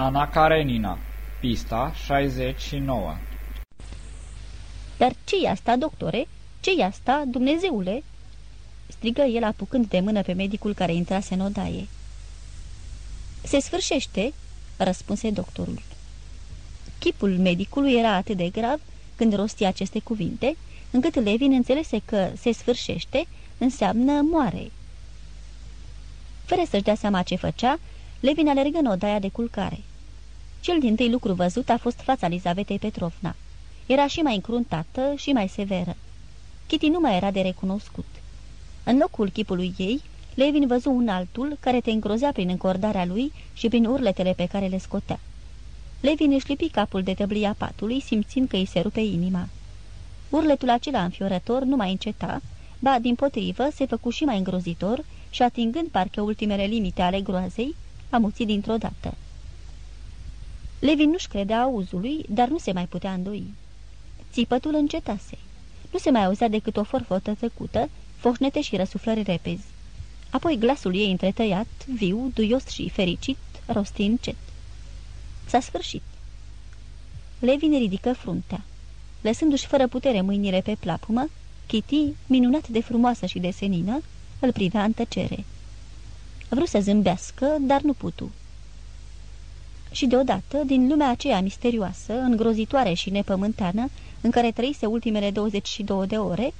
Ana Karenina Pista 69 Dar ce e asta, doctore? ce e asta, Dumnezeule?" strigă el apucând de mână pe medicul care intrase în odaie. Se sfârșește," răspunse doctorul. Chipul medicului era atât de grav când rosti aceste cuvinte, încât Levin înțelese că se sfârșește înseamnă moare. Fără să-și dea seama ce făcea, Levin alergă în odaia de culcare. Cel din tâi lucru văzut a fost fața Elizavetei Petrovna. Era și mai încruntată și mai severă. Kitty nu mai era de recunoscut. În locul chipului ei, Levin văzu un altul care te îngrozea prin încordarea lui și prin urletele pe care le scotea. Levin își lipi capul de tăblia patului, simțind că îi se rupe inima. Urletul acela înfiorător nu mai înceta, ba, din potrivă, se făcu și mai îngrozitor și, atingând parcă ultimele limite ale groazei, amuți dintr-o dată. Levin nu-și credea auzului, dar nu se mai putea îndoi. Țipătul încetase. Nu se mai auzea decât o forfotă tăcută, foșnete și răsuflări repezi. Apoi glasul ei întretăiat, viu, duios și fericit, rosti încet. S-a sfârșit. Levin ridică fruntea. Lăsându-și fără putere mâinile pe plapumă, Kitty, minunat de frumoasă și de senină, îl privea în tăcere. Vrut să zâmbească, dar nu putu. Și deodată, din lumea aceea misterioasă, îngrozitoare și nepământeană, în care trăise ultimele 22 de ore,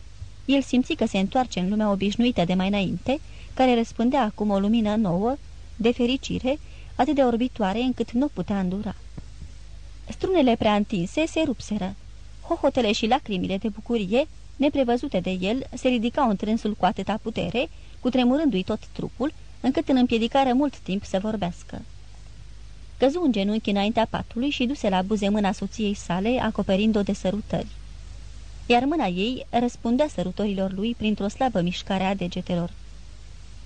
el simți că se întoarce în lumea obișnuită de mai înainte, care răspândea acum o lumină nouă, de fericire, atât de orbitoare încât nu putea îndura. Strunele prea întinse se rupseră. Hohotele și lacrimile de bucurie, neprevăzute de el, se ridicau în trânsul cu atâta putere, cu tremurându-i tot trupul, încât îl împiedicară mult timp să vorbească. Căzu un genunchi înaintea patului și duse la buze mâna soției sale, acoperind-o de sărutări. Iar mâna ei răspundea sărutorilor lui printr-o slabă mișcare a degetelor.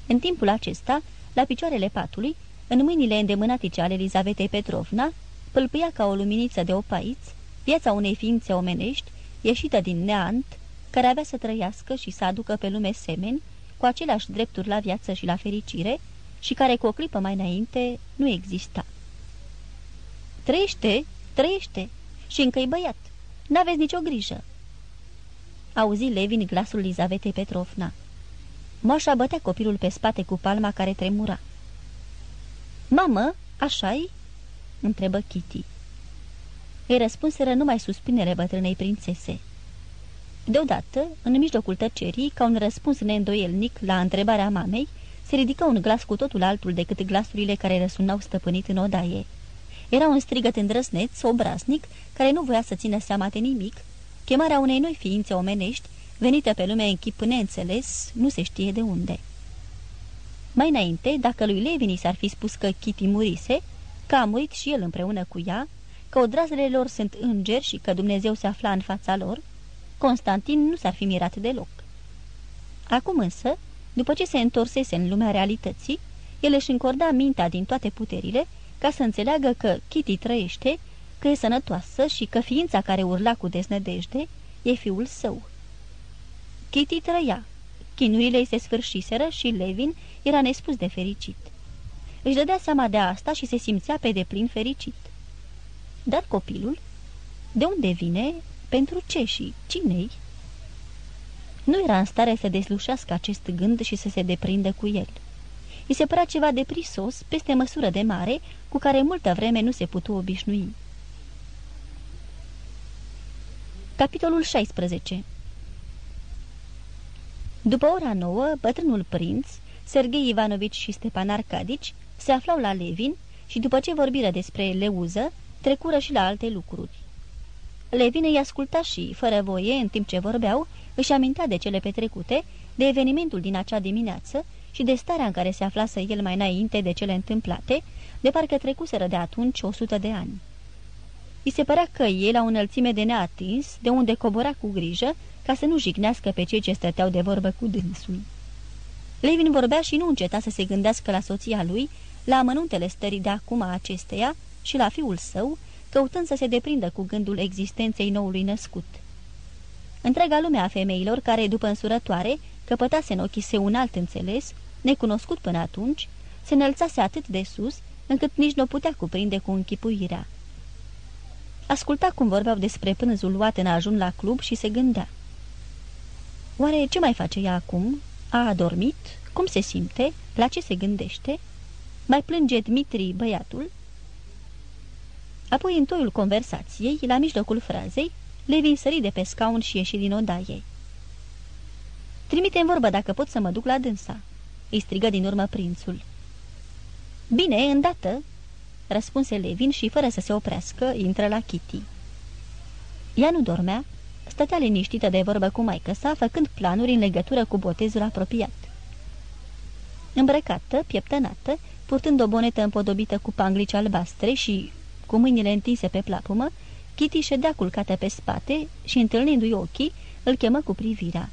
În timpul acesta, la picioarele patului, în mâinile îndemânatice ale Elizavetei Petrovna, pâlpâia ca o luminiță de opaiț viața unei ființe omenești, ieșită din neant, care avea să trăiască și să aducă pe lume semeni, cu aceleași drepturi la viață și la fericire, și care cu o clipă mai înainte nu exista. Trăiește, trăiește și încă-i băiat. N-aveți nicio grijă." Auzi Levin glasul Lizavetei Petrovna. Moașa bătea copilul pe spate cu palma care tremura. Mamă, așa-i?" întrebă Kitty. Îi răspunseră numai suspinele bătrânei prințese. Deodată, în mijlocul tăcerii, ca un răspuns neîndoielnic la întrebarea mamei, se ridică un glas cu totul altul decât glasurile care răsunau stăpânit în odaie. Era un strigăt îndrăsneț, obraznic, care nu voia să țină seama de nimic, chemarea unei noi ființe omenești, venită pe lume în chip neînțeles, nu se știe de unde. Mai înainte, dacă lui Levini s-ar fi spus că Kitty murise, că a murit și el împreună cu ea, că odrazele lor sunt îngeri și că Dumnezeu se afla în fața lor, Constantin nu s-ar fi mirat deloc. Acum însă, după ce se întorsese în lumea realității, el își încorda mintea din toate puterile ca să înțeleagă că Kitty trăiește, că e sănătoasă și că ființa care urla cu deznădejde e fiul său. Kitty trăia. Chinurile îi se sfârșiseră și Levin era nespus de fericit. Își dădea seama de asta și se simțea pe deplin fericit. Dar copilul? De unde vine? Pentru ce și cine-i? Nu era în stare să deslușească acest gând și să se deprindă cu el. I se părea ceva de prisos, peste măsură de mare, cu care multă vreme nu se putu obișnui. Capitolul 16 După ora nouă, bătrânul prinț, Sergei Ivanovici și Stepan Arcadici, se aflau la Levin și după ce vorbiră despre leuză, trecură și la alte lucruri. Levin îi asculta și, fără voie, în timp ce vorbeau, își amintea de cele petrecute, de evenimentul din acea dimineață și de starea în care se aflase el mai înainte de cele întâmplate, de parcă trecuseră de atunci o sută de ani. I se părea că e la o înălțime de neatins, de unde cobora cu grijă, ca să nu jignească pe cei ce stăteau de vorbă cu dânsul. Levin vorbea și nu înceta să se gândească la soția lui, la amănuntele stării de acum a acesteia și la fiul său, căutând să se deprindă cu gândul existenței noului născut. Întreaga lume a femeilor care, după însurătoare, căpătase în ochii său un alt înțeles, necunoscut până atunci, se înălțase atât de sus, încât nici nu o putea cuprinde cu închipuirea. Asculta cum vorbeau despre pânzul luat în ajun la club și se gândea. Oare ce mai face ea acum? A adormit? Cum se simte? La ce se gândește? Mai plânge Dmitri băiatul? Apoi, în toiul conversației, la mijlocul frazei, Levin sări de pe scaun și ieși din odaie. Trimite în vorbă dacă pot să mă duc la dânsa," îi strigă din urmă prințul. Bine, îndată," răspunse Levin și, fără să se oprească, intră la Kitty. Ea nu dormea, stătea liniștită de vorbă cu maică sa, făcând planuri în legătură cu botezul apropiat. Îmbrăcată, pieptănată, purtând o bonetă împodobită cu panglici albastre și cu mâinile întinse pe plapumă, Kitty ședea culcată pe spate și, întâlnindu-i ochii, îl chemă cu privirea.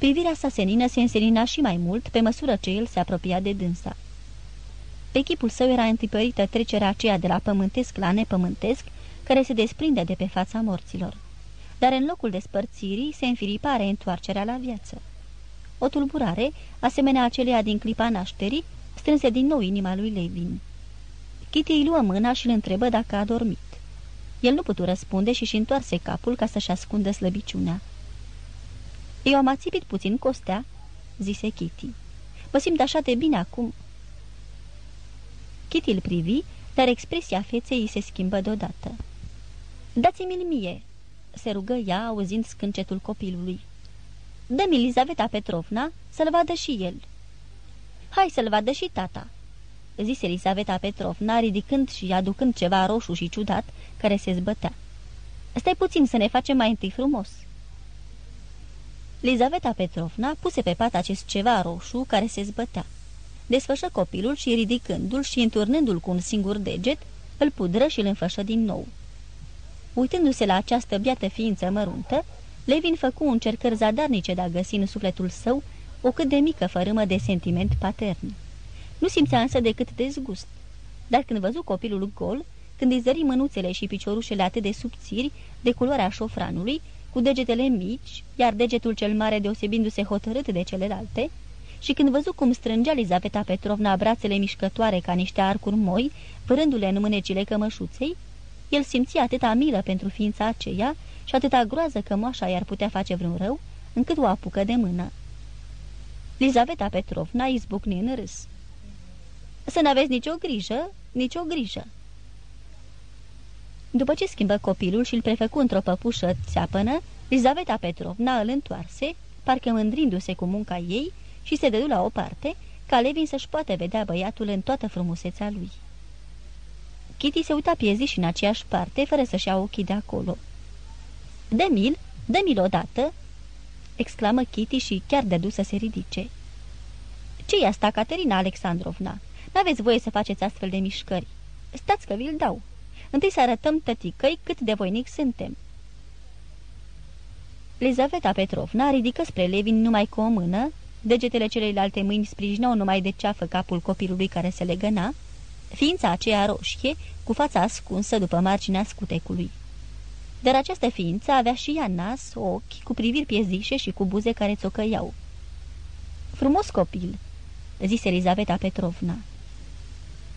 Privirea sa senină se înselina și mai mult pe măsură ce el se apropia de dânsa. Pe chipul său era întipărită trecerea aceea de la pământesc la nepământesc, care se desprinde de pe fața morților. Dar în locul despărțirii se înfiripa întoarcerea la viață. O tulburare, asemenea aceleia din clipa nașterii, strânse din nou inima lui Levin. Kitty îi luă mâna și îl întrebă dacă a dormit. El nu putu răspunde și-și întoarse capul ca să-și ascundă slăbiciunea. Eu am ațipit puțin costea," zise Kitty. Mă simt așa de bine acum." Kitty îl privi, dar expresia feței îi se schimbă deodată. Dați-mi-l mie," se rugă ea, auzind scâncetul copilului. Dă-mi Elizaveta Petrovna să-l vadă și el." Hai să-l vadă și tata," zise Elisaveta Petrovna, ridicând și aducând ceva roșu și ciudat, care se zbătea. Stai puțin să ne facem mai întâi frumos." Lizaveta Petrovna puse pe pat acest ceva roșu care se zbătea. Desfășă copilul și ridicându-l și înturnându-l cu un singur deget, îl pudră și îl înfășă din nou. Uitându-se la această biată ființă măruntă, Levin făcu încercări zadarnice de a găsi în sufletul său o cât de mică fărâmă de sentiment patern. Nu simțea însă decât dezgust. Dar când văzu copilul gol, când îi zări mânuțele și piciorușele atât de subțiri, de culoarea șofranului, cu degetele mici, iar degetul cel mare deosebindu-se hotărât de celelalte, și când văzu cum strângea Lizaveta Petrovna brațele mișcătoare ca niște arcuri moi, părându-le în mânecile cămășuței, el simți atâta milă pentru ființa aceea și atâta groază că moașa i-ar putea face vreun rău, încât o apucă de mână. Lizaveta Petrovna izbucni în râs. Să n-aveți nicio grijă, nicio grijă. După ce schimbă copilul și îl prefăcu într-o păpușă țeapănă, Lizaveta Petrovna îl întoarse, parcă mândrindu-se cu munca ei, și se dădu la o parte, ca Levin să-și poată vedea băiatul în toată frumusețea lui. Kitty se uita piezi și în aceeași parte, fără să-și ia ochii de acolo. Dă-mi-l, dă-mi-l odată!" exclamă Kitty și chiar dădu să se ridice. Ce-i asta, Caterina Alexandrovna? N-aveți voie să faceți astfel de mișcări. Stați că vi-l dau. Întâi să arătăm tăticăi cât de voinic suntem." Lizaveta Petrovna ridică spre Levin numai cu o mână, degetele celelalte mâini sprijinau numai de ceafă capul copilului care se legăna, ființa aceea roșie, cu fața ascunsă după marginea scutecului. Dar această ființă avea și ea nas, ochi, cu priviri piezișe și cu buze care țocăiau. Frumos copil!" zise Elizaveta Petrovna.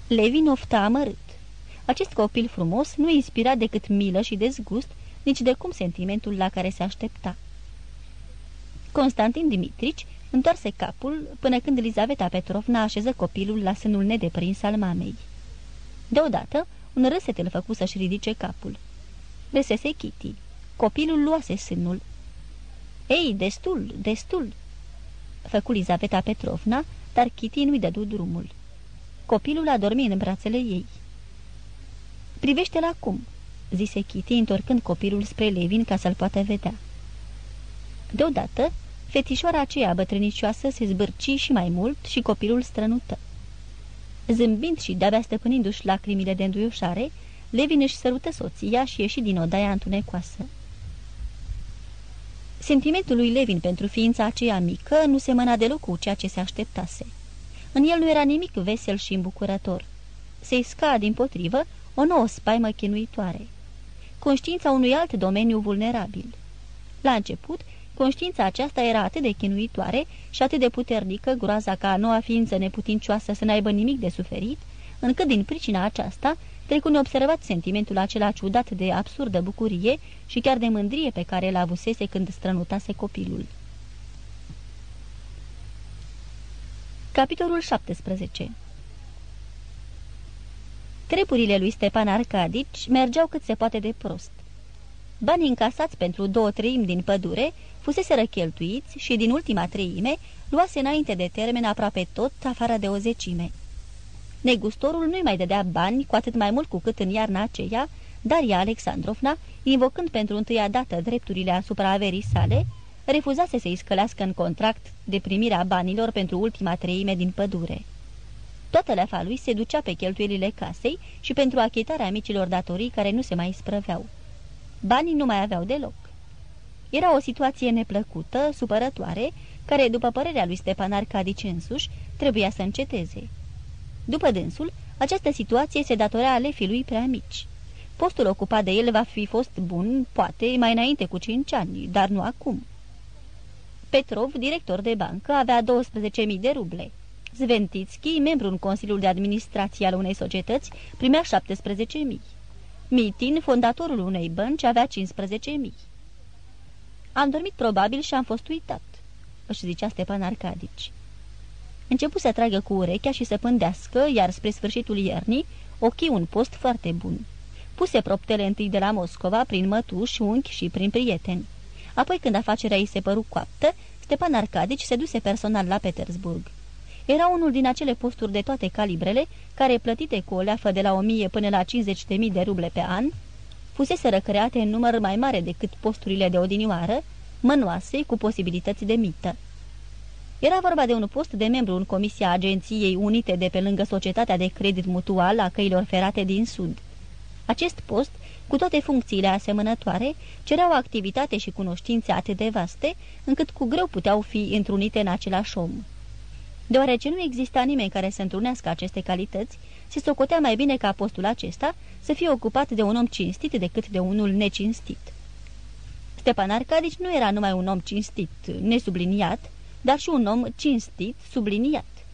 Levin ofta amărât. Acest copil frumos nu inspira decât milă și dezgust, nici de cum sentimentul la care se aștepta. Constantin Dimitrici întoarse capul până când Elizaveta Petrovna așeză copilul la sânul nedeprins al mamei. Deodată, un râset îl făcu să-și ridice capul. Râsese Kitty. Copilul luase sânul. Ei, destul, destul!" Făcu Elizaveta Petrovna, dar Kitty nu-i dădu drumul. Copilul a dormit în brațele ei. Privește-l acum!" zise Kitty, întorcând copilul spre Levin ca să-l poată vedea. Deodată, fetișoara aceea bătrânicioasă se zbârci și mai mult și copilul strănută. Zâmbind și de-abia stăpânindu-și lacrimile de înduioșare, Levin își sărută soția și ieși din odaia întunecoasă. Sentimentul lui Levin pentru ființa aceea mică nu se măna deloc cu ceea ce se așteptase. În el nu era nimic vesel și îmbucurător. Se isca, din potrivă, o nouă spaimă chinuitoare. Conștiința unui alt domeniu vulnerabil. La început, conștiința aceasta era atât de chinuitoare și atât de puternică, groaza ca noua ființă neputincioasă să n-aibă nimic de suferit, încât din pricina aceasta trecu neobservat sentimentul acela ciudat de absurdă bucurie și chiar de mândrie pe care l avusese când strănutase copilul. Capitolul 17 Trepurile lui Stepan Arcadici mergeau cât se poate de prost. Banii încasați pentru două treimi din pădure fusese răcheltuiți și din ultima treime luase înainte de termen aproape tot, afară de o zecime. Negustorul nu-i mai dădea bani, cu atât mai mult cu cât în iarna aceea, Daria Alexandrovna, invocând pentru întâia dată drepturile asupra averii sale, refuzase să-i scălească în contract de primirea banilor pentru ultima treime din pădure. Toată leafa lui se ducea pe cheltuielile casei și pentru achitarea micilor datorii care nu se mai sprăveau. Banii nu mai aveau deloc. Era o situație neplăcută, supărătoare, care, după părerea lui Stepan Arcadici însuși, trebuia să înceteze. După dânsul, această situație se datorea alefii lui prea mici. Postul ocupat de el va fi fost bun, poate, mai înainte cu cinci ani, dar nu acum. Petrov, director de bancă, avea 12.000 de ruble. Zventitski, membru în Consiliul de Administrație al unei societăți, primea 17.000. Mitin, fondatorul unei bănci, avea 15.000. Am dormit probabil și am fost uitat, își zicea Stepan Arcadici. Începu să tragă cu urechea și să pândească, iar spre sfârșitul iernii, ochii un post foarte bun. Puse proptele întâi de la Moscova, prin mătuși, unchi și prin prieteni. Apoi, când afacerea ei se păru coaptă, Stepan Arcadici se duse personal la Petersburg. Era unul din acele posturi de toate calibrele, care, plătite cu o leafă de la 1000 până la 50.000 de ruble pe an, fuseseră create în număr mai mare decât posturile de odinioară, mănoase, cu posibilități de mită. Era vorba de un post de membru în Comisia Agenției Unite de pe lângă Societatea de Credit Mutual a Căilor Ferate din Sud. Acest post, cu toate funcțiile asemănătoare, cerea o activitate și cunoștințe atât de vaste, încât cu greu puteau fi întrunite în același om. Deoarece nu exista nimeni care să întrunească aceste calități, se socotea mai bine ca postul acesta să fie ocupat de un om cinstit decât de unul necinstit. Stepan Arcadici nu era numai un om cinstit, nesubliniat, dar și un om cinstit, subliniat.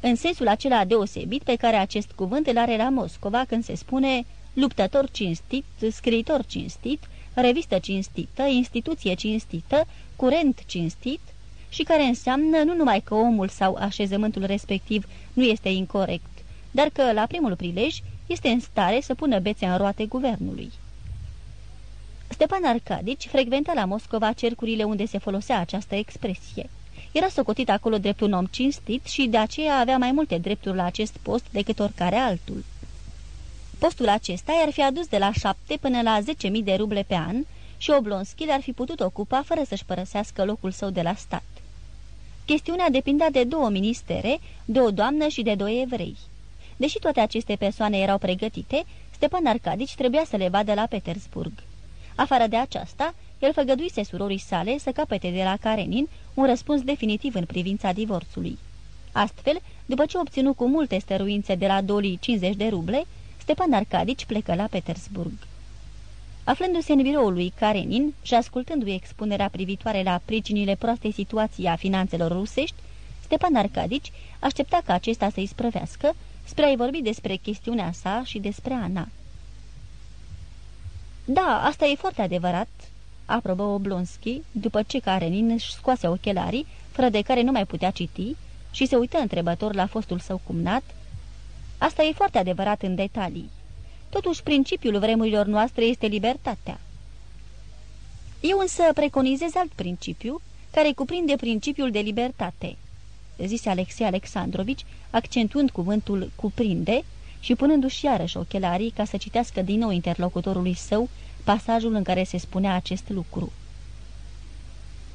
În sensul acela deosebit pe care acest cuvânt îl are la Moscova când se spune luptător cinstit, scriitor cinstit, revistă cinstită, instituție cinstită, curent cinstit și care înseamnă nu numai că omul sau așezământul respectiv nu este incorrect, dar că, la primul prilej, este în stare să pună bețe în roate guvernului. Stepan Arcadici frecventa la Moscova cercurile unde se folosea această expresie. Era socotit acolo drept un om cinstit și de aceea avea mai multe drepturi la acest post decât oricare altul. Postul acesta i-ar fi adus de la șapte până la zece mii de ruble pe an și Oblonski l-ar fi putut ocupa fără să-și părăsească locul său de la stat. Chestiunea depindea de două ministere, de o doamnă și de doi evrei. Deși toate aceste persoane erau pregătite, Stepan Arcadici trebuia să le vadă la Petersburg. Afară de aceasta, el făgăduise surorii sale să capete de la Karenin un răspuns definitiv în privința divorțului. Astfel, după ce obținu cu multe stăruințe de la Doli 50 de ruble, Stepan Arcadici plecă la Petersburg. Aflându-se în biroul lui Karenin și ascultându-i expunerea privitoare la pricinile proastei situații a finanțelor rusești, Stepan Arcadici aștepta ca acesta să-i sprăvească spre a-i vorbi despre chestiunea sa și despre Ana. Da, asta e foarte adevărat," aprobă Oblonski, după ce Karenin își scoase ochelarii, fără de care nu mai putea citi, și se uită întrebător la fostul său cumnat. Asta e foarte adevărat în detalii. Totuși, principiul vremurilor noastre este libertatea. Eu însă preconizez alt principiu, care cuprinde principiul de libertate, zise Alexei Alexandrovici, accentuând cuvântul cuprinde și punându-și iarăși ochelarii ca să citească din nou interlocutorului său pasajul în care se spunea acest lucru.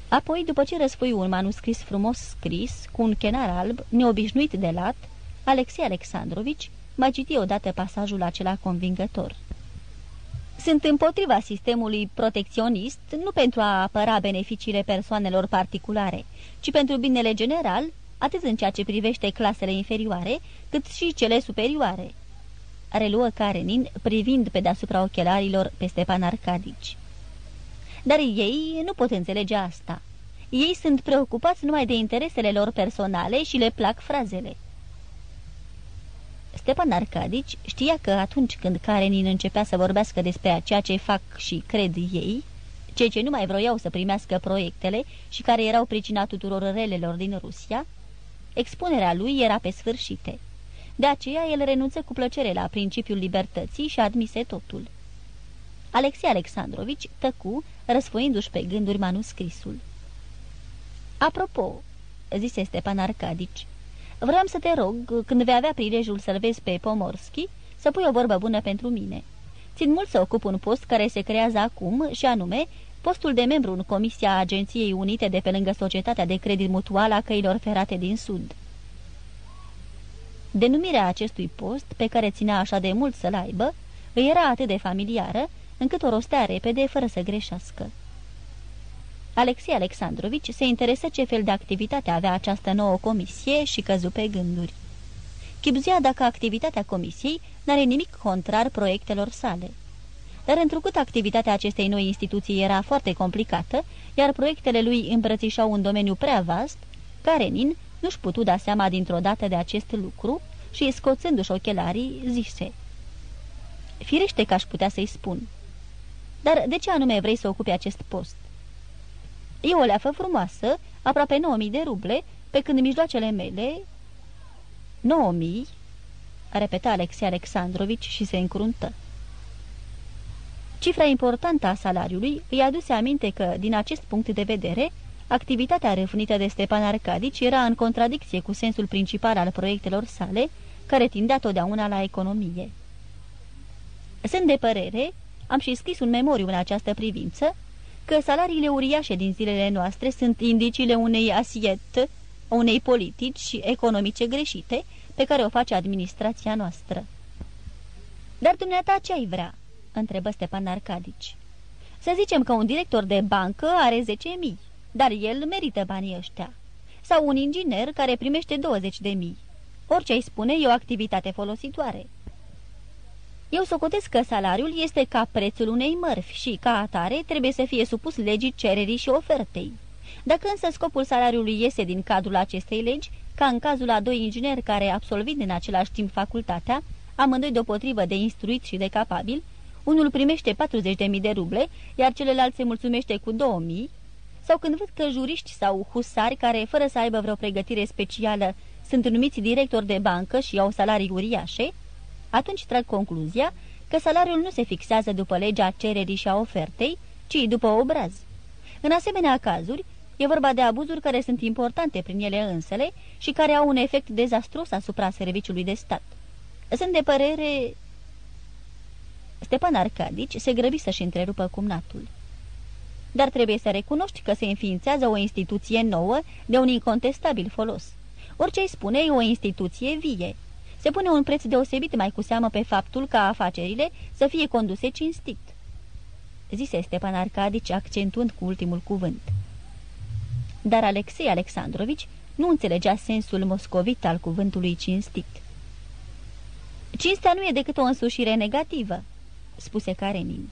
Apoi, după ce răsfoi un manuscris frumos scris, cu un chenar alb, neobișnuit de lat, Alexei Alexandrovici mai citi odată pasajul acela convingător. Sunt împotriva sistemului protecționist nu pentru a apăra beneficiile persoanelor particulare, ci pentru binele general, atât în ceea ce privește clasele inferioare, cât și cele superioare. Reluă Karenin, privind pe deasupra ochelarilor pe Stepan Arcadici. Dar ei nu pot înțelege asta. Ei sunt preocupați numai de interesele lor personale și le plac frazele. Stepan Arcadici știa că atunci când Karenin începea să vorbească despre ceea ce fac și cred ei, cei ce nu mai vroiau să primească proiectele și care erau pricina tuturor relelor din Rusia, expunerea lui era pe sfârșite. De aceea el renunță cu plăcere la principiul libertății și admise totul. Alexei Alexandrovici tăcu, răsfoindu-și pe gânduri manuscrisul. Apropo, zise Stepan Arcadici, vreau să te rog, când vei avea prilejul să-l vezi pe Pomorski, să pui o vorbă bună pentru mine. Țin mult să ocup un post care se creează acum, și anume postul de membru în Comisia Agenției Unite de pe lângă Societatea de Credit Mutual a Căilor Ferate din Sud. Denumirea acestui post, pe care ținea așa de mult să-l aibă, îi era atât de familiară, încât o rostea repede, fără să greșească. Alexei Alexandrovici se interesă ce fel de activitate avea această nouă comisie și căzu pe gânduri. Chipzuia dacă activitatea comisiei n-are nimic contrar proiectelor sale. Dar întrucât activitatea acestei noi instituții era foarte complicată, iar proiectele lui îmbrățișau un domeniu prea vast, Karenin nu-și putu da seama dintr-o dată de acest lucru și, scoțându-și ochelarii, zise Firește că aș putea să-i spun. Dar de ce anume vrei să ocupi acest post? E o leafă frumoasă, aproape 9000 de ruble, pe când mijloacele mele... 9000? A repetat Alexei Alexandrovici și se încruntă. Cifra importantă a salariului îi aduse aminte că, din acest punct de vedere, activitatea răfnită de Stepan Arcadici era în contradicție cu sensul principal al proiectelor sale, care tindea totdeauna la economie. Sunt de părere, am și scris un memoriu în această privință, că salariile uriașe din zilele noastre sunt indiciile unei asiet, unei politici economice greșite pe care o face administrația noastră. Dar dumneata ce ai vrea?" întrebă Stepan Arcadici. Să zicem că un director de bancă are 10.000, dar el merită banii ăștia. Sau un inginer care primește 20.000. Orice ai spune e o activitate folositoare. Eu socotesc că salariul este ca prețul unei mărfi și, ca atare, trebuie să fie supus legii cererii și ofertei. Dacă însă scopul salariului iese din cadrul acestei legi, ca în cazul a doi ingineri care, absolvind în același timp facultatea, amândoi deopotrivă de instruit și de capabil, unul primește 40.000 de ruble, iar celălalt se mulțumește cu 2.000, sau când văd că juriști sau husari care, fără să aibă vreo pregătire specială, sunt numiți directori de bancă și au salarii uriașe, atunci trag concluzia că salariul nu se fixează după legea cererii și a ofertei, ci după obraz. În asemenea cazuri, e vorba de abuzuri care sunt importante prin ele însele și care au un efect dezastros asupra serviciului de stat. Sunt de părere... Stepan Arcadici se grăbi să-și întrerupă cumnatul. Dar trebuie să recunoști că se înființează o instituție nouă de un incontestabil folos. Orice îi spune e o instituție vie, se pune un preț deosebit mai cu seamă pe faptul ca afacerile să fie conduse cinstit. Zise Stepan Arcadici accentuând cu ultimul cuvânt. Dar Alexei Alexandrovici nu înțelegea sensul moscovit al cuvântului cinstit. Cinstea nu e decât o însușire negativă, spuse Karenin.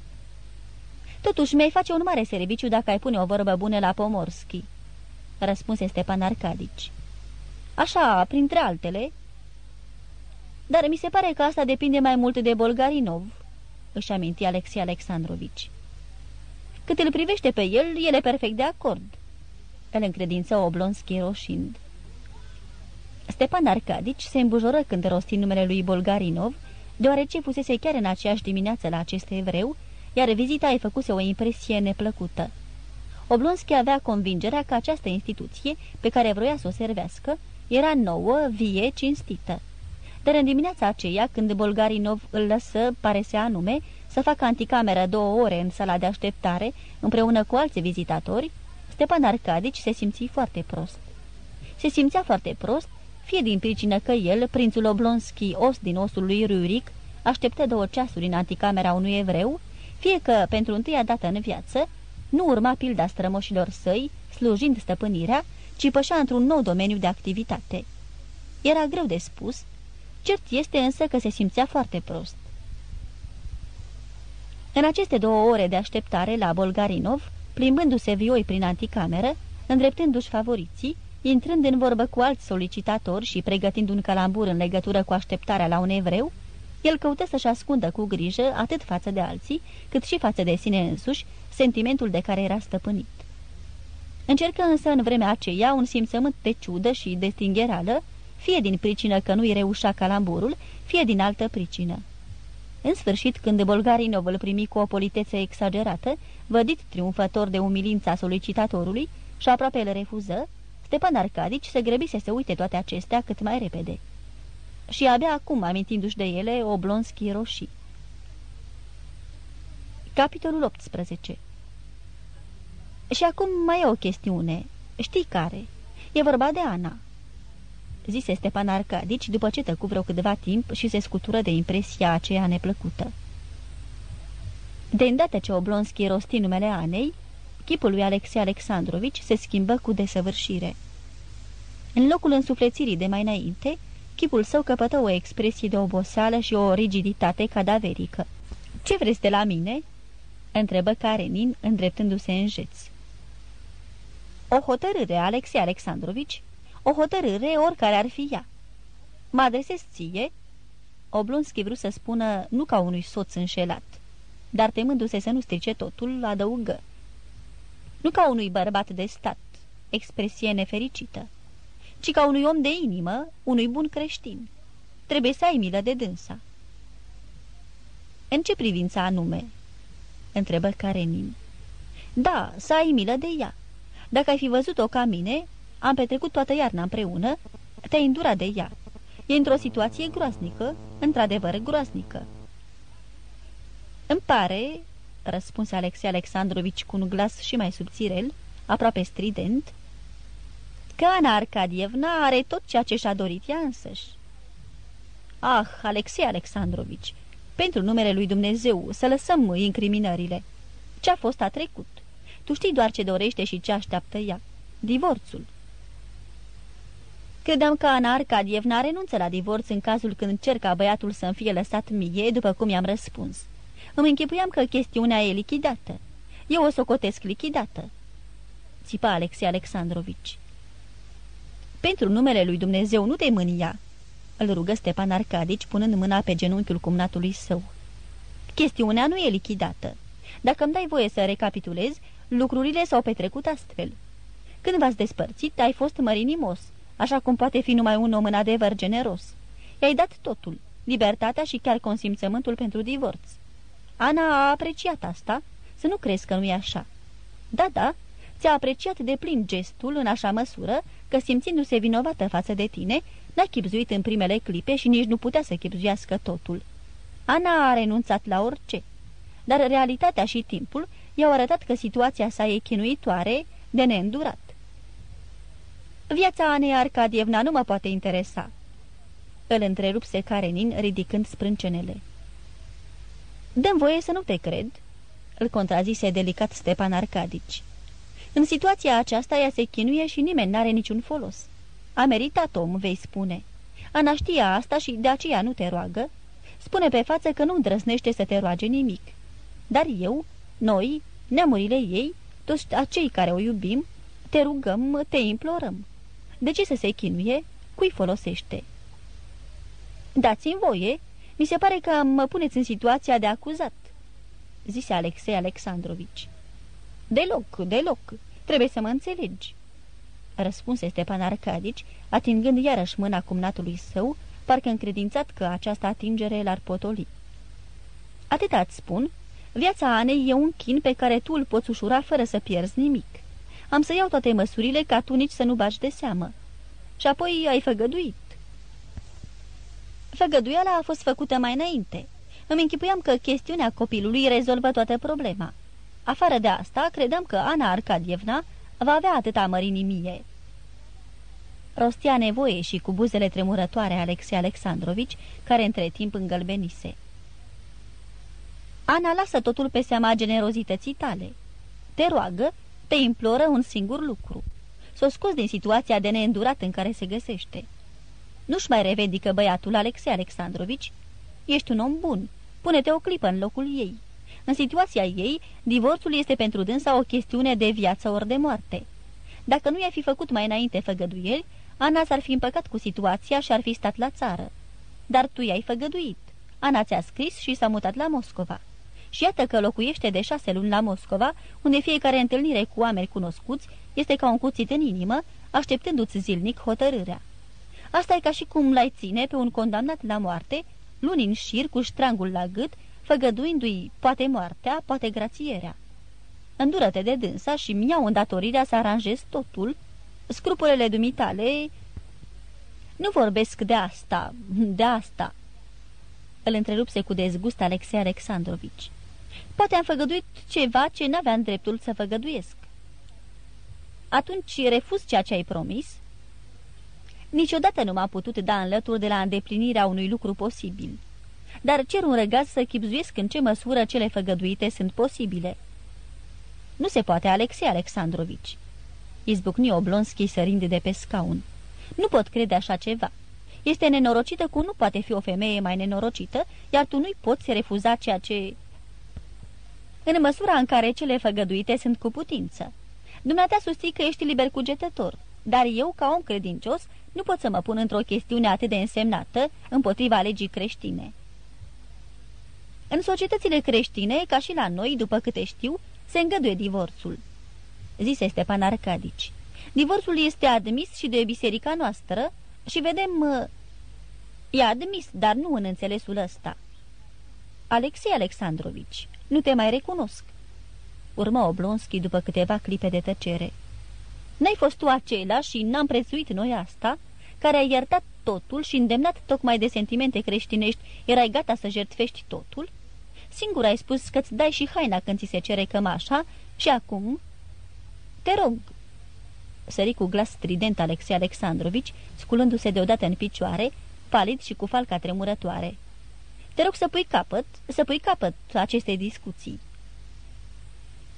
Totuși, mi-ai face un mare serviciu dacă ai pune o vorbă bună la Pomorski, răspunse Stepan Arcadici. Așa, printre altele, dar mi se pare că asta depinde mai mult de Bolgarinov, își aminti Alexei Alexandrovici. Cât îl privește pe el, el e perfect de acord. El încredință Oblonski roșind. Stepan Arcadici se îmbujoră când rosti numele lui Bolgarinov, deoarece fusese chiar în aceeași dimineață la acest evreu, iar vizita îi făcuse o impresie neplăcută. Oblonski avea convingerea că această instituție, pe care vroia să o servească, era nouă, vie, cinstită dar în dimineața aceea, când Bolgarinov îl lăsă, pare să anume, să facă anticameră două ore în sala de așteptare, împreună cu alți vizitatori, Stepan Arcadici se simți foarte prost. Se simțea foarte prost, fie din pricină că el, prințul Oblonski, os din osul lui Ruric, așteptă două ceasuri în anticamera unui evreu, fie că, pentru întâia dată în viață, nu urma pilda strămoșilor săi, slujind stăpânirea, ci pășea într-un nou domeniu de activitate. Era greu de spus, Cert este însă că se simțea foarte prost. În aceste două ore de așteptare la Bolgarinov, plimbându-se vioi prin anticameră, îndreptându-și favoriții, intrând în vorbă cu alți solicitatori și pregătind un calambur în legătură cu așteptarea la un evreu, el căută să-și ascundă cu grijă, atât față de alții, cât și față de sine însuși, sentimentul de care era stăpânit. Încercă însă în vremea aceea un simțământ de ciudă și de stingherală, fie din pricină că nu-i reușea calamburul, fie din altă pricină. În sfârșit, când bolgarii nu îl primi cu o politețe exagerată, vădit triumfător de umilința solicitatorului și aproape îl refuză, Stepan Arcadici se grăbi să se uite toate acestea cât mai repede. Și abia acum, amintindu-și de ele, Oblonski roșii. Capitolul 18 Și acum mai e o chestiune. Știi care? E vorba de Ana zise Stepan Arcadici după ce tăcu vreo câteva timp și se scutură de impresia aceea neplăcută. De îndată ce Oblonski rosti numele Anei, chipul lui Alexei Alexandrovici se schimbă cu desăvârșire. În locul însuflețirii de mai înainte, chipul său căpătă o expresie de oboseală și o rigiditate cadaverică. Ce vreți de la mine?" întrebă Karenin, îndreptându-se în jeț. O hotărâre, Alexei Alexandrovici?" O hotărâre, oricare ar fi ea. Mă adresez ție?" Oblonski vrut să spună nu ca unui soț înșelat, dar temându-se să nu strice totul, adăugă. Nu ca unui bărbat de stat, expresie nefericită, ci ca unui om de inimă, unui bun creștin. Trebuie să ai milă de dânsa. În ce privință anume?" întrebă Karenin. Da, să ai milă de ea. Dacă ai fi văzut-o ca mine, am petrecut toată iarna împreună, te-ai îndurat de ea. E într-o situație groaznică, într-adevăr groaznică. Îmi pare, răspunse Alexei Alexandrovici cu un glas și mai subțirel, aproape strident, că Ana Arcadievna are tot ceea ce și-a dorit ea însăși. Ah, Alexei Alexandrovici, pentru numele lui Dumnezeu, să lăsăm incriminările. Ce-a fost a trecut. Tu știi doar ce dorește și ce așteaptă ea. Divorțul. Credeam că Ana Arcadievna renunță la divorț în cazul când cer ca băiatul să-mi fie lăsat mie, după cum i-am răspuns. Îmi închipuiam că chestiunea e lichidată. Eu o socotesc lichidată. Țipa Alexei Alexandrovici. Pentru numele lui Dumnezeu nu te mânia, îl rugă Stepan Arcadici, punând mâna pe genunchiul cumnatului său. Chestiunea nu e lichidată. Dacă îmi dai voie să recapitulez, lucrurile s-au petrecut astfel. Când v-ați despărțit, ai fost mărinimos așa cum poate fi numai un om în adevăr generos. I-ai dat totul, libertatea și chiar consimțământul pentru divorț. Ana a apreciat asta, să nu crezi că nu e așa. Da, da, ți-a apreciat de plin gestul în așa măsură că, simțindu-se vinovată față de tine, n-a chipzuit în primele clipe și nici nu putea să chipzuiască totul. Ana a renunțat la orice, dar realitatea și timpul i-au arătat că situația sa e chinuitoare, de neîndurat. Viața Anei Arcadievna nu mă poate interesa." Îl întrerupse Karenin, ridicând sprâncenele. Dăm voie să nu te cred," îl contrazise delicat Stepan Arcadici. În situația aceasta ea se chinuie și nimeni n-are niciun folos. A meritat om, vei spune. Ana știe asta și de aceea nu te roagă. Spune pe față că nu îndrăsnește să te roage nimic. Dar eu, noi, neamurile ei, toți acei care o iubim, te rugăm, te implorăm. De ce să se chinuie? Cui folosește? Dați-mi voie. Mi se pare că mă puneți în situația de acuzat, zise Alexei Alexandrovici. Deloc, deloc. Trebuie să mă înțelegi. Răspunse Stepan Arcadici, atingând iarăși mâna cumnatului său, parcă încredințat că această atingere l-ar potoli. Atâta îți spun, viața Anei e un chin pe care tu îl poți ușura fără să pierzi nimic am să iau toate măsurile ca tu nici să nu bagi de seamă. Și apoi ai făgăduit. Făgăduiala a fost făcută mai înainte. Îmi închipuiam că chestiunea copilului rezolvă toată problema. Afară de asta, credeam că Ana Arcadievna va avea atâta mărinimie. Rostia nevoie și cu buzele tremurătoare Alexei Alexandrovici, care între timp îngălbenise. Ana lasă totul pe seama generozității tale. Te roagă te imploră un singur lucru. S-o scos din situația de neîndurat în care se găsește. Nu-și mai revendică băiatul Alexei Alexandrovici? Ești un om bun. Pune-te o clipă în locul ei. În situația ei, divorțul este pentru dânsa o chestiune de viață ori de moarte. Dacă nu i-ar fi făcut mai înainte făgăduieli, Ana s-ar fi împăcat cu situația și ar fi stat la țară. Dar tu i-ai făgăduit. Ana ți-a scris și s-a mutat la Moscova. Și iată că locuiește de șase luni la Moscova, unde fiecare întâlnire cu oameni cunoscuți este ca un cuțit în inimă, așteptându-ți zilnic hotărârea. Asta e ca și cum l-ai ține pe un condamnat la moarte, luni în șir cu ștrangul la gât, făgăduindu-i poate moartea, poate grațierea. Îndură-te de dânsa și mi-au îndatorirea să aranjez totul, scrupulele dumitale... Nu vorbesc de asta, de asta. Îl întrerupse cu dezgust Alexei Alexandrovici. Poate am făgăduit ceva ce n-aveam dreptul să făgăduiesc. Atunci refuz ceea ce ai promis? Niciodată nu m-a putut da înlături de la îndeplinirea unui lucru posibil. Dar cer un răgaz să chipzuiesc în ce măsură cele făgăduite sunt posibile. Nu se poate, Alexei Alexandrovici. Izbucni Oblonski sărind de pe scaun. Nu pot crede așa ceva. Este nenorocită cu nu poate fi o femeie mai nenorocită, iar tu nu-i poți refuza ceea ce... În măsura în care cele făgăduite sunt cu putință. Dumneata susții că ești liber cugetător, dar eu, ca om credincios, nu pot să mă pun într-o chestiune atât de însemnată împotriva legii creștine. În societățile creștine, ca și la noi, după câte știu, se îngăduie divorțul. Zise Stepan Arcadici. Divorțul este admis și de biserica noastră și vedem... Uh, e admis, dar nu în înțelesul ăsta. Alexei Alexandrovici, nu te mai recunosc. Urmă Oblonski după câteva clipe de tăcere. N-ai fost tu acela și n-am prețuit noi asta, care ai iertat totul și îndemnat tocmai de sentimente creștinești, erai gata să jertfești totul? Singur ai spus că-ți dai și haina când ți se cere cămașa și acum... Te rog, sări cu glas strident Alexei Alexandrovici, sculându-se deodată în picioare, palid și cu falca tremurătoare. Te rog să pui capăt, să pui capăt acestei discuții.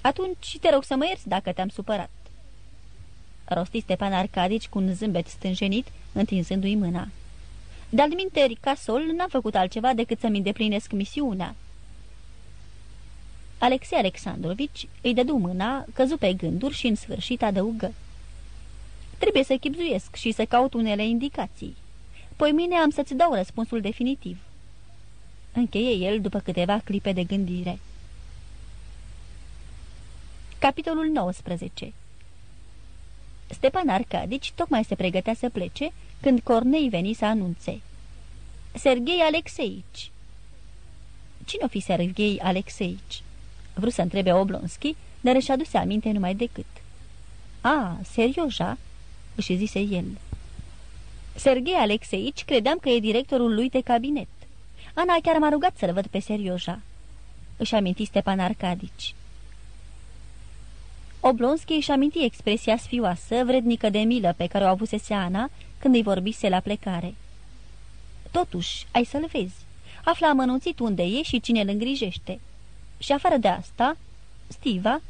Atunci te rog să mă ierți dacă te-am supărat. Rosti Stepan Arcadici cu un zâmbet stânjenit, întinzându-i mâna. De-al minteri, ca sol, n-am făcut altceva decât să-mi îndeplinesc misiunea. Alexei Alexandrovici îi dădu mâna, căzu pe gânduri și în sfârșit adăugă. Trebuie să chipzuiesc și să caut unele indicații. Poi mine am să-ți dau răspunsul definitiv. Încheie el după câteva clipe de gândire. Capitolul 19 Stepan Arcadici tocmai se pregătea să plece când Cornei veni să anunțe. Serghei Alexeici. Cine o fi Serghei Alexeici? Vrut să întrebe Oblonski, dar își aduse aminte numai decât. A, serioja?" își zise el. Serghei Alexeici credeam că e directorul lui de cabinet. Ana chiar m-a rugat să-l văd pe serioja. Își aminti Stepan Arcadici. Oblonski își aminti expresia sfioasă, vrednică de milă pe care o avusese Ana când îi vorbise la plecare. Totuși, ai să-l vezi. Afla amănunțit unde e și cine îl îngrijește. Și afară de asta, Stiva,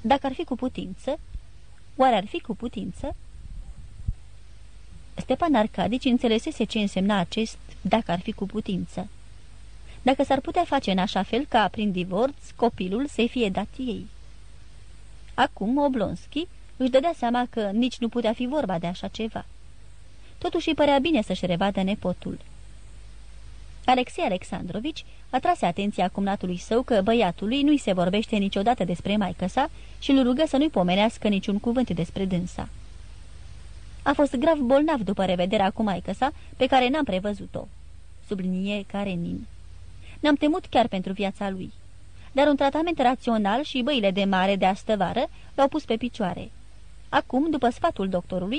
dacă ar fi cu putință, oare ar fi cu putință? Stepan Arcadici înțelesese ce însemna acest dacă ar fi cu putință. Dacă s-ar putea face în așa fel ca, prin divorț, copilul să fie dat ei. Acum Oblonski își dădea seama că nici nu putea fi vorba de așa ceva. Totuși îi părea bine să-și revadă nepotul. Alexei Alexandrovici atrase atenția cumnatului său că băiatului nu-i se vorbește niciodată despre maică sa și îl rugă să nu-i pomenească niciun cuvânt despre dânsa. A fost grav bolnav după revederea cu maică sa, pe care n-am prevăzut-o, sublinie Karenin. Ne-am temut chiar pentru viața lui dar un tratament rațional și băile de mare de astăvară l-au pus pe picioare. Acum, după sfatul doctorului,